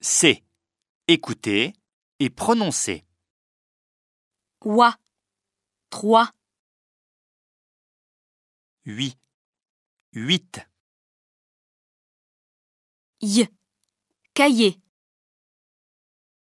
C. Écouter et prononcer. Oua. Trois. Huit. Huit. Y. Cahier.